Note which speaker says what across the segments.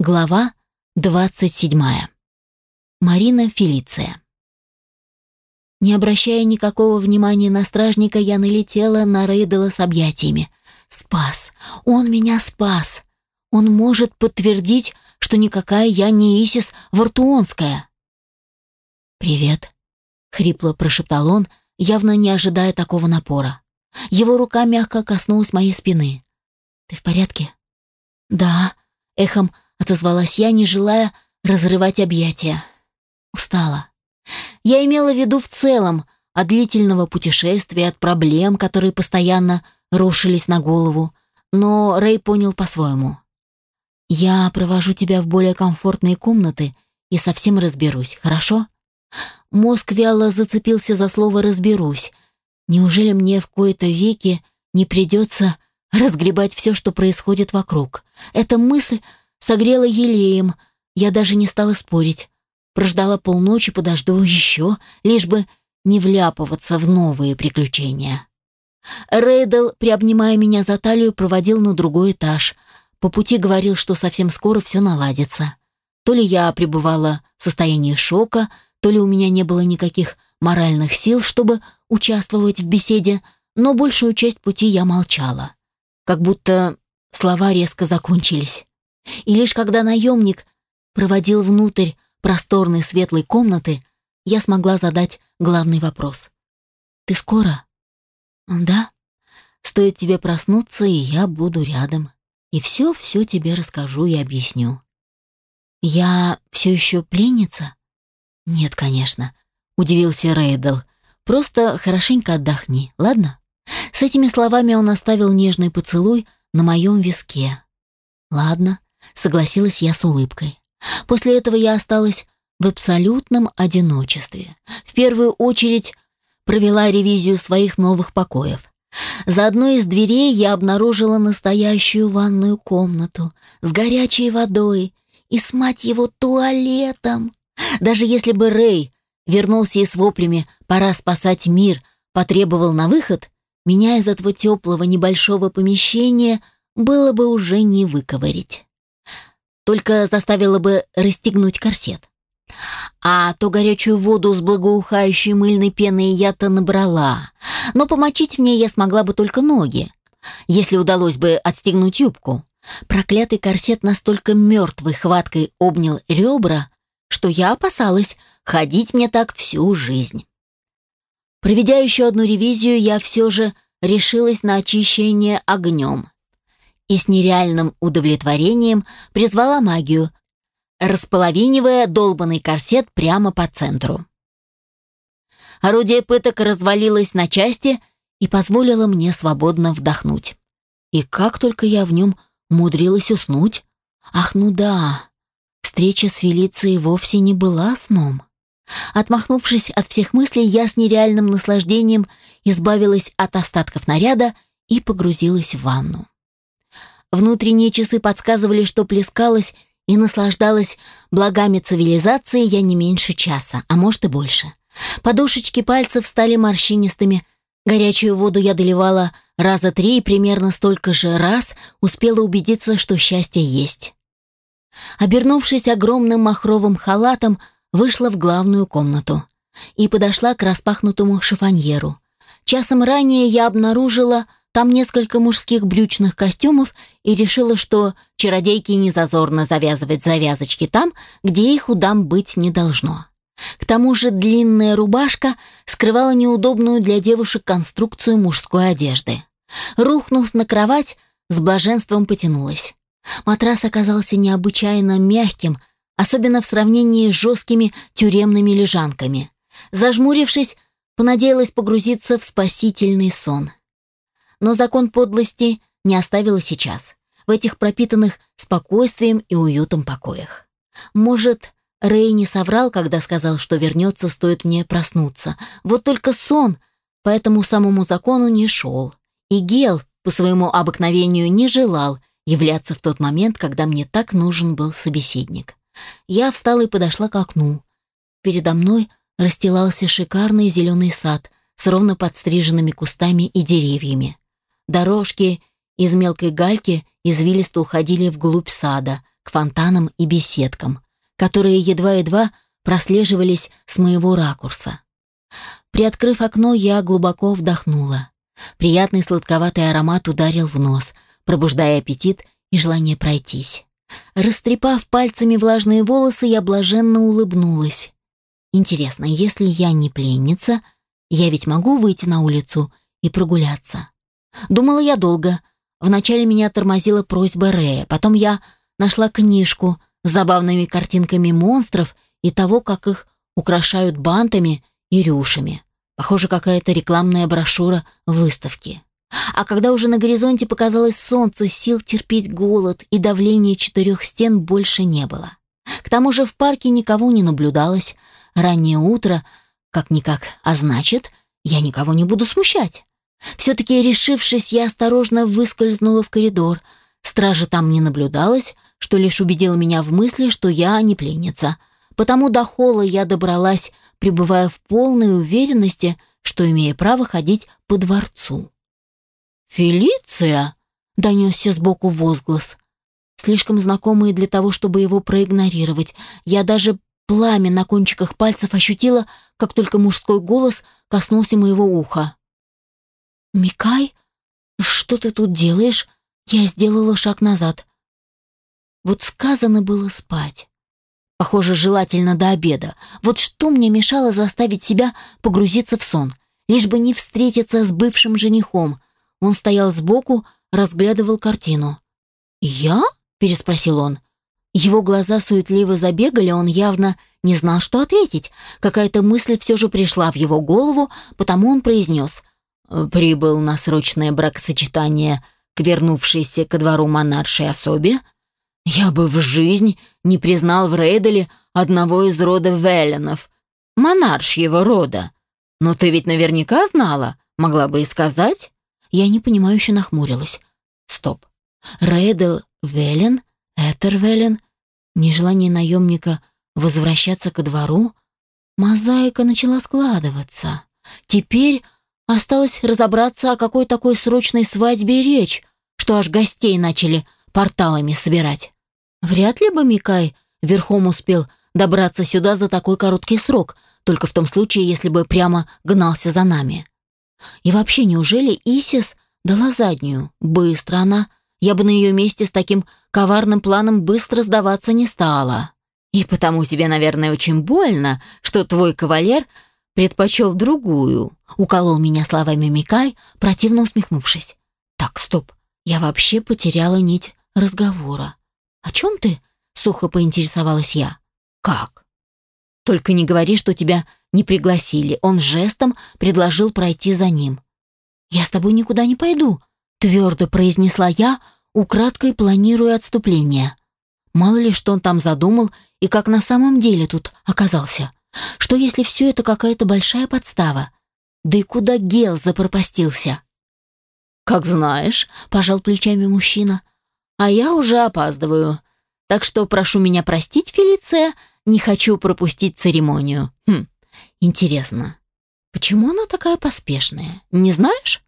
Speaker 1: Глава 27. Марина Фелиция. Не обращая никакого внимания на стражника, я налетела на Рейдела с объятиями. «Спас! Он меня спас! Он может подтвердить, что никакая я не Исис Вартуонская!» «Привет!» — хрипло прошептал он, явно не ожидая такого напора. Его рука мягко коснулась моей спины. «Ты в порядке?» «Да», — эхом отозвалась я, не желая разрывать объятия. Устала. Я имела в виду в целом от длительного путешествия, от проблем, которые постоянно рушились на голову, но Рэй понял по-своему. «Я провожу тебя в более комфортные комнаты и совсем разберусь, хорошо?» Мозг вяло зацепился за слово «разберусь». Неужели мне в кои-то веки не придется разгребать все, что происходит вокруг? Эта мысль согрела елеем. Я даже не стала спорить. Прождала полночи, подожду еще, лишь бы не вляпываться в новые приключения. Рейдл, приобнимая меня за талию, проводил на другой этаж. По пути говорил, что совсем скоро все наладится. То ли я пребывала в состоянии шока, то ли у меня не было никаких моральных сил, чтобы участвовать в беседе, но большую часть пути я молчала. Как будто слова резко закончились. И лишь когда наемник проводил внутрь просторной светлой комнаты, я смогла задать главный вопрос. «Ты скоро?» «Да. Стоит тебе проснуться, и я буду рядом. И все-все тебе расскажу и объясню». «Я все еще пленница?» «Нет, конечно», — удивился Рейдл. «Просто хорошенько отдохни, ладно?» С этими словами он оставил нежный поцелуй на моем виске. «Ладно», согласилась я с улыбкой. После этого я осталась в абсолютном одиночестве. В первую очередь провела ревизию своих новых покоев. За одной из дверей я обнаружила настоящую ванную комнату с горячей водой и с мать его туалетом. Даже если бы Рэй вернулся и с воплями «пора спасать мир» потребовал на выход, меня из этого теплого небольшого помещения было бы уже не выковырить только заставила бы расстегнуть корсет. А то горячую воду с благоухающей мыльной пеной я-то набрала, но помочить в ней я смогла бы только ноги, если удалось бы отстегнуть юбку. Проклятый корсет настолько мертвой хваткой обнял ребра, что я опасалась ходить мне так всю жизнь. Проведя еще одну ревизию, я все же решилась на очищение огнем и с нереальным удовлетворением призвала магию, располовинивая долбанный корсет прямо по центру. Орудие пыток развалилось на части и позволило мне свободно вдохнуть. И как только я в нем умудрилась уснуть, ах, ну да, встреча с Фелицией вовсе не была сном. Отмахнувшись от всех мыслей, я с нереальным наслаждением избавилась от остатков наряда и погрузилась в ванну. Внутренние часы подсказывали, что плескалась и наслаждалась благами цивилизации я не меньше часа, а может и больше. Подушечки пальцев стали морщинистыми. Горячую воду я доливала раза три и примерно столько же раз успела убедиться, что счастье есть. Обернувшись огромным махровым халатом, вышла в главную комнату и подошла к распахнутому шифоньеру. Часом ранее я обнаружила там несколько мужских брючных костюмов и решила, что чародейки не зазорно завязывать завязочки там, где их у дам быть не должно. К тому же длинная рубашка скрывала неудобную для девушек конструкцию мужской одежды. Рухнув на кровать, с блаженством потянулась. Матрас оказался необычайно мягким, особенно в сравнении с жесткими тюремными лежанками. Зажмурившись, понадеялась погрузиться в спасительный сон. Но закон подлости не оставила сейчас, в этих пропитанных спокойствием и уютом покоях. Может, Рэй не соврал, когда сказал, что вернется, стоит мне проснуться. Вот только сон по этому самому закону не шел. И Гел по своему обыкновению не желал являться в тот момент, когда мне так нужен был собеседник. Я встала и подошла к окну. Передо мной расстилался шикарный зеленый сад с ровно подстриженными кустами и деревьями. Дорожки из мелкой гальки извилисто уходили вглубь сада, к фонтанам и беседкам, которые едва-едва прослеживались с моего ракурса. Приоткрыв окно, я глубоко вдохнула. Приятный сладковатый аромат ударил в нос, пробуждая аппетит и желание пройтись. Растрепав пальцами влажные волосы, я блаженно улыбнулась. Интересно, если я не пленница, я ведь могу выйти на улицу и прогуляться. Думала я долго. Вначале меня тормозила просьба Рея, потом я нашла книжку с забавными картинками монстров и того, как их украшают бантами и рюшами. Похоже, какая-то рекламная брошюра выставки. А когда уже на горизонте показалось солнце, сил терпеть голод и давление четырех стен больше не было. К тому же в парке никого не наблюдалось. Раннее утро, как-никак, а значит, я никого не буду смущать. Все-таки, решившись, я осторожно выскользнула в коридор. Стража там не наблюдалась, что лишь убедило меня в мысли, что я не пленница. Потому до холла я добралась, пребывая в полной уверенности, что имея право ходить по дворцу. «Фелиция!» — донесся сбоку возглас. Слишком знакомый для того, чтобы его проигнорировать. Я даже пламя на кончиках пальцев ощутила, как только мужской голос коснулся моего уха. «Микай? Что ты тут делаешь?» Я сделала шаг назад. Вот сказано было спать. Похоже, желательно до обеда. Вот что мне мешало заставить себя погрузиться в сон, лишь бы не встретиться с бывшим женихом. Он стоял сбоку, разглядывал картину. «Я?» — переспросил он. Его глаза суетливо забегали, он явно не знал, что ответить. Какая-то мысль все же пришла в его голову, потому он произнес — прибыл на срочное бракосочетание к вернувшейся ко двору монаршей особе, я бы в жизнь не признал в Рейделе одного из рода Велленов, монаршьего рода. Но ты ведь наверняка знала, могла бы и сказать. Я непонимающе нахмурилась. Стоп. Рейдел Веллен, Этер Веллен, нежелание наемника возвращаться ко двору, мозаика начала складываться. Теперь Осталось разобраться, о какой такой срочной свадьбе речь, что аж гостей начали порталами собирать. Вряд ли бы Микай верхом успел добраться сюда за такой короткий срок, только в том случае, если бы прямо гнался за нами. И вообще, неужели Исис дала заднюю? Быстро она. Я бы на ее месте с таким коварным планом быстро сдаваться не стала. И потому тебе, наверное, очень больно, что твой кавалер предпочел другую», — уколол меня словами Микай, противно усмехнувшись. «Так, стоп, я вообще потеряла нить разговора. О чем ты?» — сухо поинтересовалась я. «Как?» «Только не говори, что тебя не пригласили. Он жестом предложил пройти за ним». «Я с тобой никуда не пойду», — твердо произнесла я, украдкой планируя отступление. Мало ли, что он там задумал и как на самом деле тут оказался. Что если все это какая-то большая подстава? Да и куда Гел запропастился? «Как знаешь», — пожал плечами мужчина. «А я уже опаздываю. Так что прошу меня простить, Фелиция, не хочу пропустить церемонию. Хм, интересно, почему она такая поспешная? Не знаешь?»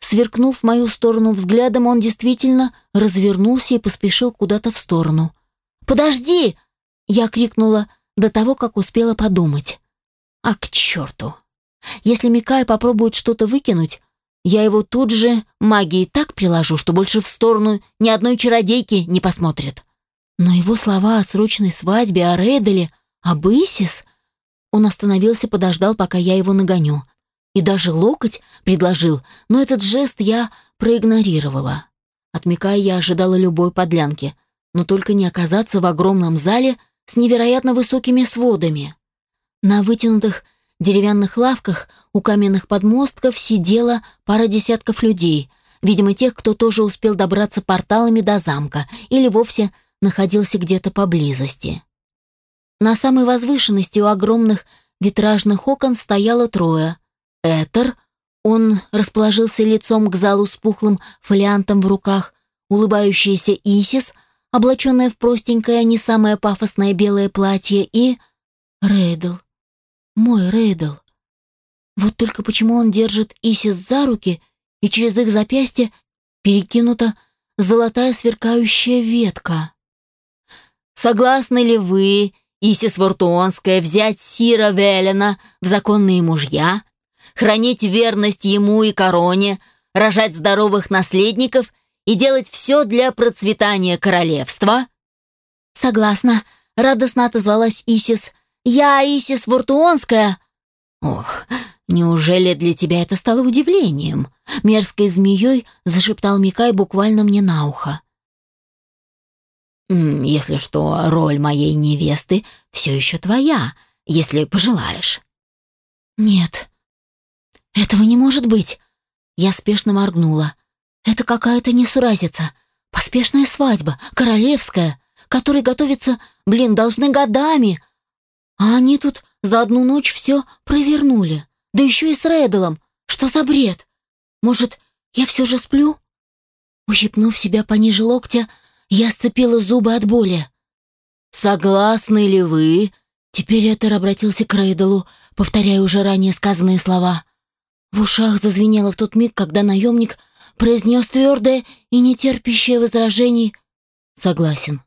Speaker 1: Сверкнув мою сторону взглядом, он действительно развернулся и поспешил куда-то в сторону. «Подожди!» — я крикнула — до того, как успела подумать. А к черту! Если Микая попробует что-то выкинуть, я его тут же магией так приложу, что больше в сторону ни одной чародейки не посмотрит. Но его слова о срочной свадьбе, о Рейделе, об Исис... Он остановился, подождал, пока я его нагоню. И даже локоть предложил, но этот жест я проигнорировала. От Микая я ожидала любой подлянки, но только не оказаться в огромном зале — с невероятно высокими сводами. На вытянутых деревянных лавках у каменных подмостков сидела пара десятков людей, видимо, тех, кто тоже успел добраться порталами до замка или вовсе находился где-то поблизости. На самой возвышенности у огромных витражных окон стояло трое. Этер, он расположился лицом к залу с пухлым фолиантом в руках, улыбающаяся Исис, облаченная в простенькое, а не самое пафосное белое платье, и... Рейдл. Мой Рейдл. Вот только почему он держит Исис за руки, и через их запястье перекинута золотая сверкающая ветка. «Согласны ли вы, Исис Вортуонская, взять Сира Велена в законные мужья, хранить верность ему и короне, рожать здоровых наследников и делать все для процветания королевства?» «Согласна», — радостно отозвалась Исис. «Я Исис Вуртуонская». «Ох, неужели для тебя это стало удивлением?» Мерзкой змеей зашептал Микай буквально мне на ухо. «Если что, роль моей невесты все еще твоя, если пожелаешь». «Нет, этого не может быть!» Я спешно моргнула. Это какая-то несуразица. Поспешная свадьба, королевская, которой готовится, блин, должны годами. А они тут за одну ночь все провернули. Да еще и с Рэдалом. Что за бред? Может, я все же сплю? Ущипнув себя пониже локтя, я сцепила зубы от боли. «Согласны ли вы?» Теперь Этер обратился к Рейдалу, повторяя уже ранее сказанные слова. В ушах зазвенело в тот миг, когда наемник произнес твердое и нетерпящее возражений «Согласен».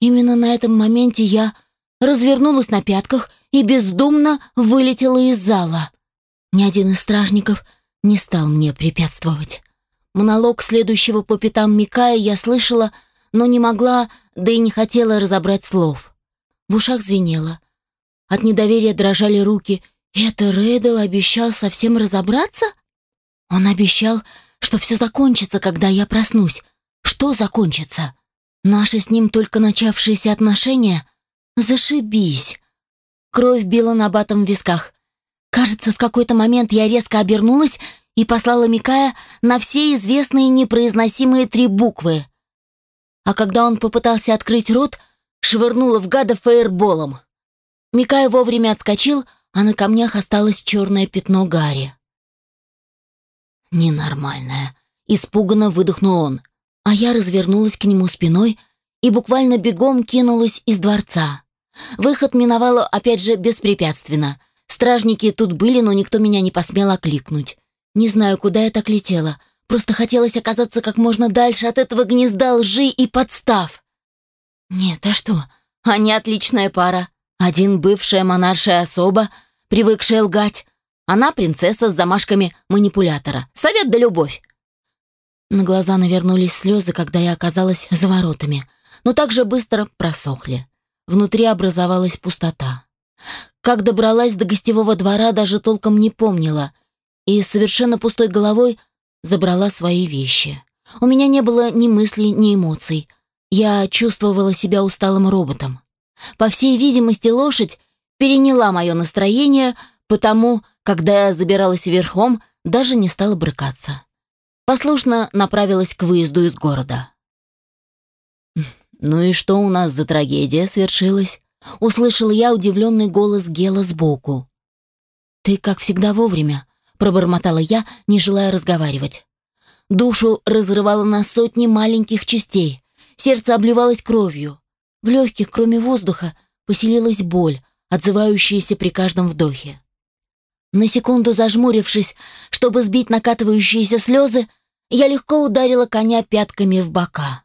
Speaker 1: Именно на этом моменте я развернулась на пятках и бездумно вылетела из зала. Ни один из стражников не стал мне препятствовать. Монолог следующего по пятам Микая я слышала, но не могла, да и не хотела разобрать слов. В ушах звенело. От недоверия дрожали руки. «Это Рэддл обещал совсем разобраться?» Он обещал что все закончится, когда я проснусь. Что закончится? Наши с ним только начавшиеся отношения? Зашибись. Кровь била на батом в висках. Кажется, в какой-то момент я резко обернулась и послала Микая на все известные непроизносимые три буквы. А когда он попытался открыть рот, швырнула в гада фейерболом. Микай вовремя отскочил, а на камнях осталось черное пятно Гарри. «Ненормальная!» — испуганно выдохнул он. А я развернулась к нему спиной и буквально бегом кинулась из дворца. Выход миновала, опять же, беспрепятственно. Стражники тут были, но никто меня не посмел окликнуть. Не знаю, куда я так летела. Просто хотелось оказаться как можно дальше от этого гнезда лжи и подстав. Нет, а что? Они отличная пара. Один бывшая монаршая особа, привыкшая лгать, она принцесса с замашками манипулятора. Совет да любовь. На глаза навернулись слезы, когда я оказалась за воротами, но так же быстро просохли. Внутри образовалась пустота. Как добралась до гостевого двора, даже толком не помнила, и совершенно пустой головой забрала свои вещи. У меня не было ни мыслей, ни эмоций. Я чувствовала себя усталым роботом. По всей видимости, лошадь переняла мое настроение, потому когда я забиралась верхом, даже не стала брыкаться. Послушно направилась к выезду из города. «Ну и что у нас за трагедия свершилась?» Услышал я удивленный голос Гела сбоку. «Ты, как всегда, вовремя», — пробормотала я, не желая разговаривать. Душу разрывало на сотни маленьких частей. Сердце обливалось кровью. В легких, кроме воздуха, поселилась боль, отзывающаяся при каждом вдохе. На секунду зажмурившись, чтобы сбить накатывающиеся слезы, я легко ударила коня пятками в бока.